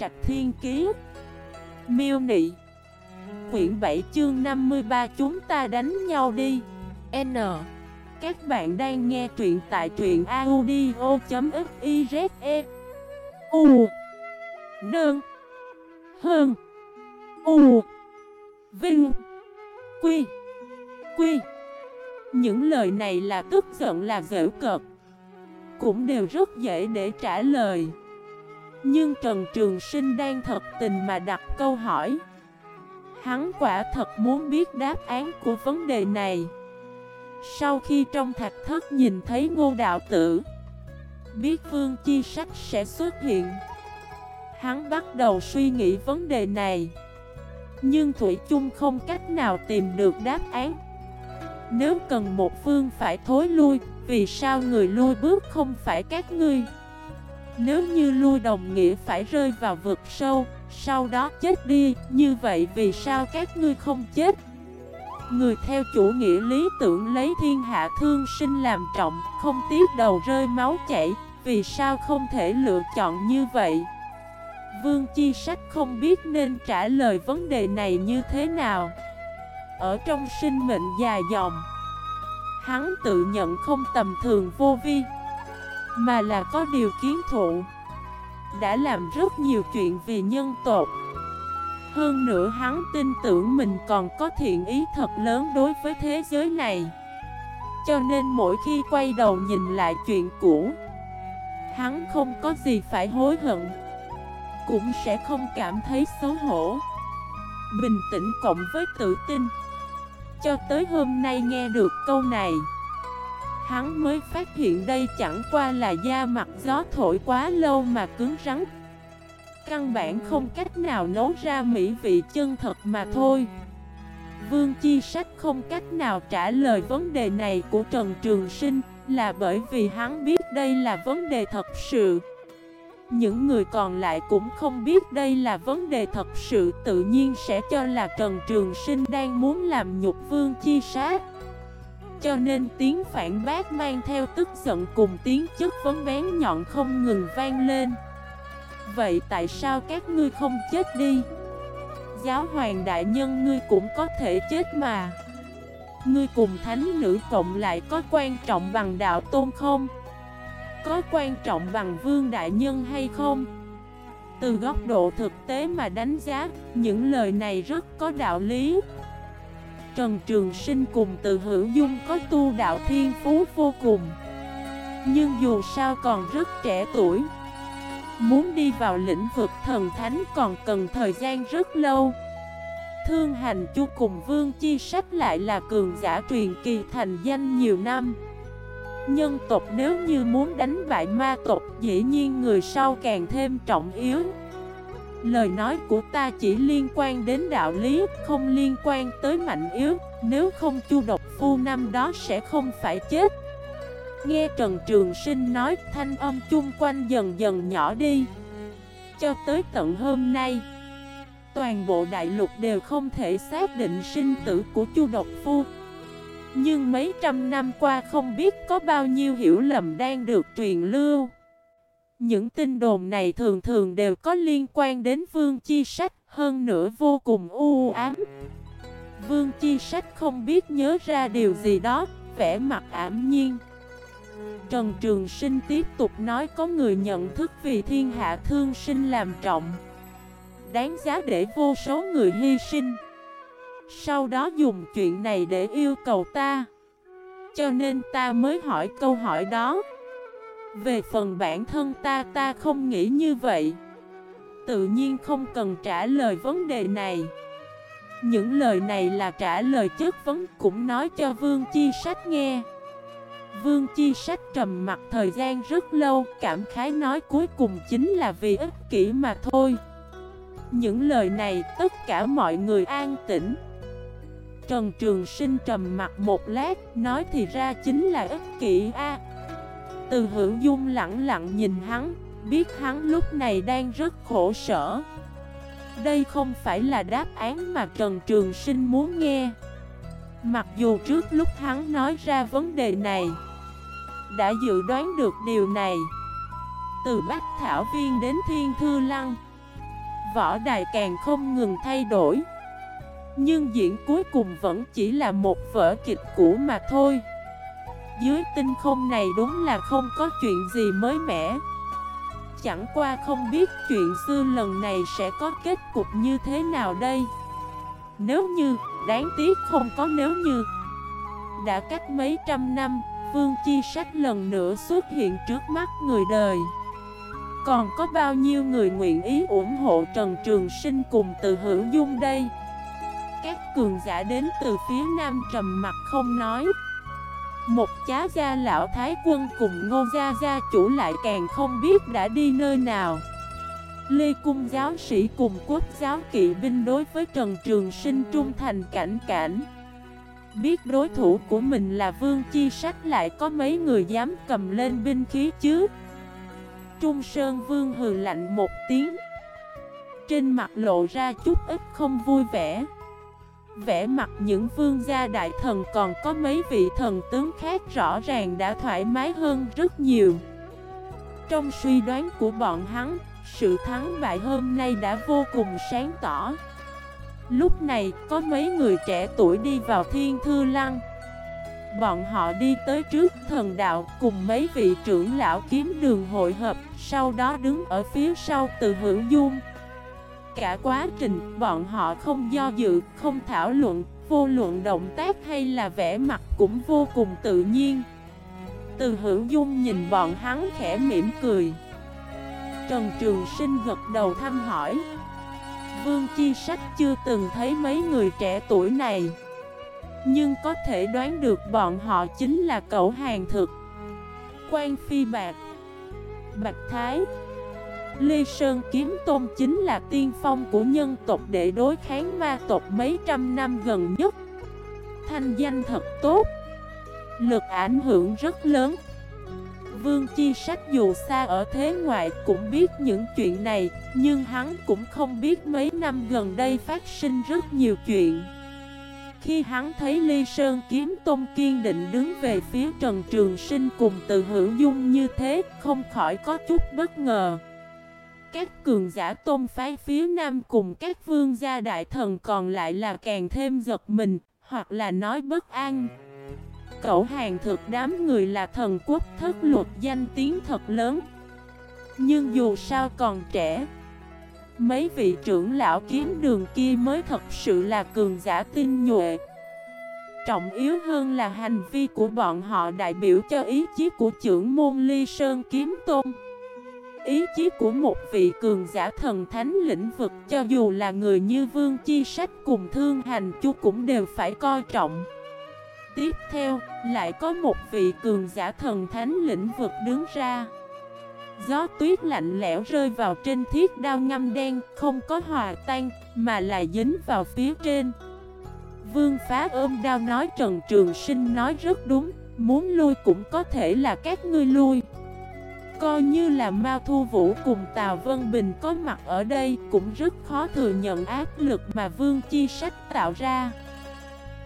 Trạch Thiên Kiế Miêu Nị. Quyển 7 chương 53 chúng ta đánh nhau đi. N. Các bạn đang nghe truyện tại truyện audio.xyze U. Nương Hơn. U. Vinh. Quy. Quy. Những lời này là tức giận, là dễ cợt. Cũng đều rất dễ để trả lời. Nhưng Trần Trường Sinh đang thật tình mà đặt câu hỏi. Hắn quả thật muốn biết đáp án của vấn đề này. Sau khi trong thạch thất nhìn thấy ngô đạo tử, Biết vương chi sách sẽ xuất hiện. Hắn bắt đầu suy nghĩ vấn đề này. Nhưng Thủy chung không cách nào tìm được đáp án. Nếu cần một phương phải thối lui, Vì sao người lui bước không phải các ngươi? Nếu như lui đồng nghĩa phải rơi vào vực sâu, Sau đó chết đi, Như vậy vì sao các ngươi không chết? Người theo chủ nghĩa lý tưởng lấy thiên hạ thương sinh làm trọng, Không tiếc đầu rơi máu chảy, Vì sao không thể lựa chọn như vậy? Vương Chi Sách không biết nên trả lời vấn đề này như thế nào. Ở trong sinh mệnh dài dòng, Hắn tự nhận không tầm thường vô vi. Mà là có điều kiến thụ. Đã làm rất nhiều chuyện vì nhân tộc. Hơn nữa hắn tin tưởng mình còn có thiện ý thật lớn đối với thế giới này. Cho nên mỗi khi quay đầu nhìn lại chuyện cũ, Hắn không có gì phải hối hận, cũng sẽ không cảm thấy xấu hổ. Bình tĩnh cộng với tự tin. Cho tới hôm nay nghe được câu này Hắn mới phát hiện đây chẳng qua là da mặt gió thổi quá lâu mà cứng rắn. Căn bản không cách nào nấu ra mỹ vị chân thật mà thôi. Vương Chi Sách không cách nào trả lời vấn đề này của Trần Trường Sinh Là bởi vì hắn biết đây là vấn đề thật sự. Những người còn lại cũng không biết đây là vấn đề thật sự, tự nhiên sẽ cho là Trần Trường Sinh đang muốn làm nhục vương chi sát. Cho nên tiếng phản bác mang theo tức giận cùng tiếng chất vấn bén nhọn không ngừng vang lên. Vậy tại sao các ngươi không chết đi? Giáo hoàng đại nhân ngươi cũng có thể chết mà. Ngươi cùng thánh nữ cộng lại có quan trọng bằng đạo tôn không? có quan trọng bằng vương đại nhân hay không? Từ góc độ thực tế mà đánh giá, những lời này rất có đạo lý. Trần Trường Sinh cùng từ hữu dung có tu đạo thiên phú vô cùng. Nhưng dù sao còn rất trẻ tuổi. Muốn đi vào lĩnh vực thần thánh còn cần thời gian rất lâu. Thương hành chu cùng vương chi sách lại là cường giả truyền kỳ thành danh nhiều năm. Nhân tộc nếu như muốn đánh bại ma tộc Dĩ nhiên người sau càng thêm trọng yếu Lời nói của ta chỉ liên quan đến đạo lý, Không liên quan tới mạnh yếu. Nếu không chu độc, phu năm đó sẽ không phải chết. Nghe Trần Trường Sinh nói, Thanh âm chung quanh dần dần nhỏ đi. Cho tới tận hôm nay, Toàn bộ đại lục đều không thể xác định sinh tử của chu độc phu. Nhưng mấy trăm năm qua không biết có bao nhiêu hiểu lầm đang được truyền lưu. Những tin đồn này thường thường đều có liên quan đến Vương Chi Sách, hơn nữa vô cùng u ám. Vương Chi Sách không biết nhớ ra điều gì đó, vẻ mặt ảm nhiên. Trần Trường Sinh tiếp tục nói có người nhận thức vì thiên hạ thương sinh làm trọng. Đáng giá để vô số người hy sinh. Sau đó dùng chuyện này để yêu cầu ta Cho nên ta mới hỏi câu hỏi đó về phần bản thân ta ta không nghĩ như vậy. Tự nhiên không cần trả lời vấn đề này. Những lời này là trả lời chất vấn cũng nói cho Vương Chi Sách nghe. Vương Chi Sách trầm mặt thời gian rất lâu Cảm khái nói cuối cùng chính là vì ích kỷ mà thôi. Những lời này tất cả mọi người an tĩnh. Trần Trường Sinh trầm mặt một lát, nói thì ra chính là ích kỷ a. Từ hữu dung lặng lặng nhìn hắn, biết hắn lúc này đang rất khổ sở. Đây không phải là đáp án mà Trần Trường Sinh muốn nghe. Mặc dù trước lúc hắn nói ra vấn đề này, đã dự đoán được điều này. Từ Bách Thảo Viên đến Thiên Thư Lăng, Võ đài càng không ngừng thay đổi Nhưng diễn cuối cùng vẫn chỉ là một vở kịch cũ mà thôi dưới tinh không này đúng là không có chuyện gì mới mẻ. Chẳng qua không biết chuyện xưa lần này sẽ có kết cục như thế nào đây. Nếu như, đáng tiếc không có nếu như. Đã cách mấy trăm năm, Vương Chi Sách lần nữa xuất hiện trước mắt người đời. Còn có bao nhiêu người nguyện ý ủng hộ Trần Trường Sinh cùng từ hữu dung đây? Các cường giả đến từ phía nam trầm mặt không nói một chá gia lão thái quân cùng ngô gia gia chủ lại càng không biết đã đi nơi nào. Lê Cung giáo sĩ cùng quốc giáo kỵ binh đối với Trần Trường Sinh trung thành cảnh cảnh. Biết đối thủ của mình là Vương Chi Sách lại có mấy người dám cầm lên binh khí chứ? Trung Sơn Vương hừ lạnh một tiếng. Trên mặt lộ ra chút ít không vui vẻ. Vẽ mặt những vương gia đại thần còn có mấy vị thần tướng khác rõ ràng đã thoải mái hơn rất nhiều. Trong suy đoán của bọn hắn, sự thắng bại hôm nay đã vô cùng sáng tỏ. Lúc này, có mấy người trẻ tuổi đi vào thiên thư lăng. Bọn họ đi tới trước thần đạo cùng mấy vị trưởng lão kiếm đường hội hợp Sau đó đứng ở phía sau từ hữu dung cả quá trình, bọn họ không do dự, không thảo luận, vô luận động tác hay là vẻ mặt cũng vô cùng tự nhiên. Từ hữu dung nhìn bọn hắn khẽ mỉm cười. Trần Trường Sinh gật đầu thăm hỏi. Vương Chi Sách chưa từng thấy mấy người trẻ tuổi này. Nhưng có thể đoán được bọn họ chính là cậu hàng thực. Quan Phi Bạc Bạch Thái Lê Sơn Kiếm Tôn chính là tiên phong của nhân tộc để đối kháng ma tộc mấy trăm năm gần nhất. Thanh danh thật tốt, Lực ảnh hưởng rất lớn. Vương Chi Sách dù xa ở thế ngoại cũng biết những chuyện này, Nhưng hắn cũng không biết mấy năm gần đây phát sinh rất nhiều chuyện. Khi hắn thấy Ly Sơn Kiếm Tôn kiên định đứng về phía Trần Trường Sinh cùng từ hữu dung như thế, Không khỏi có chút bất ngờ các cường giả tôn phái phía nam cùng các vương gia đại thần còn lại là càng thêm giật mình, hoặc là nói bất an. Cậu hàng thực đám người là thần quốc thất luật danh tiếng thật lớn. Nhưng dù sao còn trẻ, mấy vị trưởng lão kiếm đường kia mới thật sự là cường giả tinh nhuệ. Trọng yếu hơn là hành vi của bọn họ đại biểu cho ý chí của trưởng môn ly sơn kiếm tôn. Ý chí của một vị cường giả thần thánh lĩnh vực cho dù là người như Vương Chi Sách cùng Thương Hành Chu cũng đều phải coi trọng. Tiếp theo, lại có một vị cường giả thần thánh lĩnh vực đứng ra. Gió tuyết lạnh lẽo rơi vào trên thiết đao ngâm đen, không có hòa tan, mà là dính vào phía trên. Vương phá ôm đao nói Trần Trường Sinh nói rất đúng, muốn lui cũng có thể là các ngươi lui. Coi như là Mao Thu Vũ cùng Tào Vân Bình có mặt ở đây cũng rất khó thừa nhận áp lực mà Vương Chi Sách tạo ra.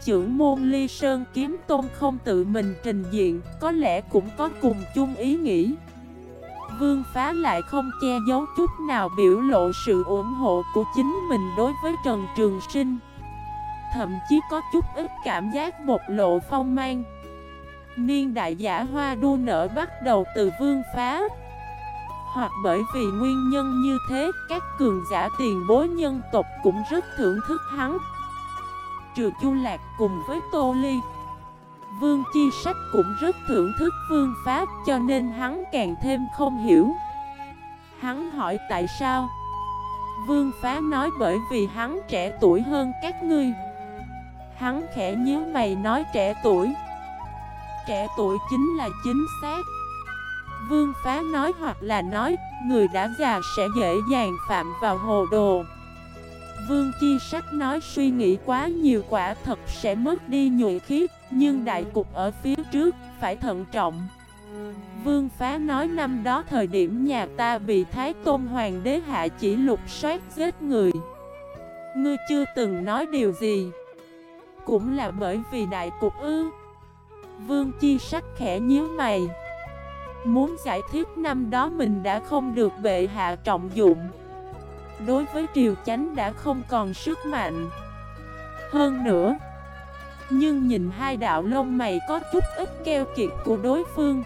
Chưởng môn Ly Sơn Kiếm Tôn không tự mình trình diện, có lẽ cũng có cùng chung ý nghĩ. Vương Phá lại không che giấu chút nào biểu lộ sự ủng hộ của chính mình đối với Trần Trường Sinh. Thậm chí có chút ít cảm giác bộc lộ phong mang. Niên đại giả hoa đua nở bắt đầu từ vương phá. Hoặc bởi vì nguyên nhân như thế, Các cường giả tiền bối nhân tộc cũng rất thưởng thức hắn. Trừ chu lạc cùng với Tô Ly, Vương Chi Sách cũng rất thưởng thức vương phá, Cho nên hắn càng thêm không hiểu. Hắn hỏi tại sao? Vương phá nói bởi vì hắn trẻ tuổi hơn các ngươi. Hắn khẽ nhíu mày nói trẻ tuổi trẻ tuổi chính là chính xác. Vương phá nói hoặc là nói, Người đã già sẽ dễ dàng phạm vào hồ đồ. Vương Chi Sách nói suy nghĩ quá nhiều quả thật sẽ mất đi nhuệ khí, Nhưng đại cục ở phía trước phải thận trọng. Vương Phá nói năm đó thời điểm nhà ta bị Thái Tôn Hoàng đế hạ chỉ lục soát giết người. Ngươi chưa từng nói điều gì. Cũng là bởi vì đại cục ư. Vương Chi Sắc khẽ nhíu mày. Muốn giải thích năm đó mình đã không được bệ hạ trọng dụng. Đối với triều chánh đã không còn sức mạnh. Hơn nữa, Nhưng nhìn hai đạo lông mày có chút ít keo kiệt của đối phương.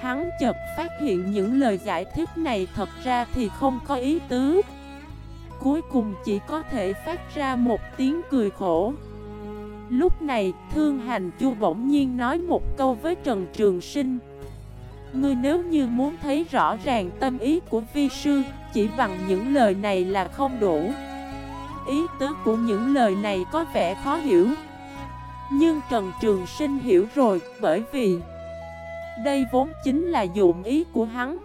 Hắn chợt phát hiện những lời giải thích này thật ra thì không có ý tứ. Cuối cùng chỉ có thể phát ra một tiếng cười khổ. Lúc này, Thương Hành Chu bỗng nhiên nói một câu với Trần Trường Sinh. Ngươi nếu như muốn thấy rõ ràng tâm ý của vi sư Chỉ bằng những lời này là không đủ. Ý tứ của những lời này có vẻ khó hiểu. Nhưng Trần Trường Sinh hiểu rồi bởi vì Đây vốn chính là dụng ý của hắn.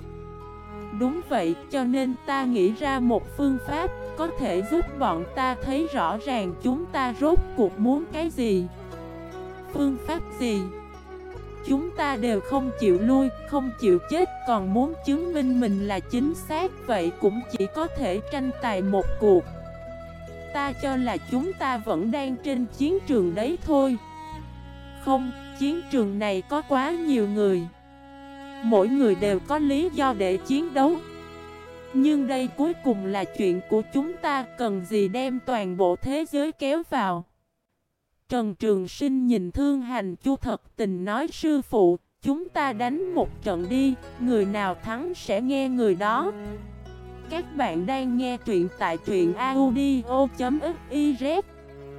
Đúng vậy cho nên ta nghĩ ra một phương pháp. Có thể giúp bọn ta thấy rõ ràng chúng ta rốt cuộc muốn cái gì Phương pháp gì. Chúng ta đều không chịu lui, không chịu chết Còn muốn chứng minh mình là chính xác Vậy cũng chỉ có thể tranh tài một cuộc. Ta cho là chúng ta vẫn đang trên chiến trường đấy thôi. Không, chiến trường này có quá nhiều người. Mỗi người đều có lý do để chiến đấu. Nhưng đây cuối cùng là chuyện của chúng ta, Cần gì đem toàn bộ thế giới kéo vào? Trần Trường Sinh nhìn Thương Hành Chu thật tình nói, sư phụ, Chúng ta đánh một trận đi, Người nào thắng sẽ nghe người đó. Các bạn đang nghe truyện tại truyện audio.fif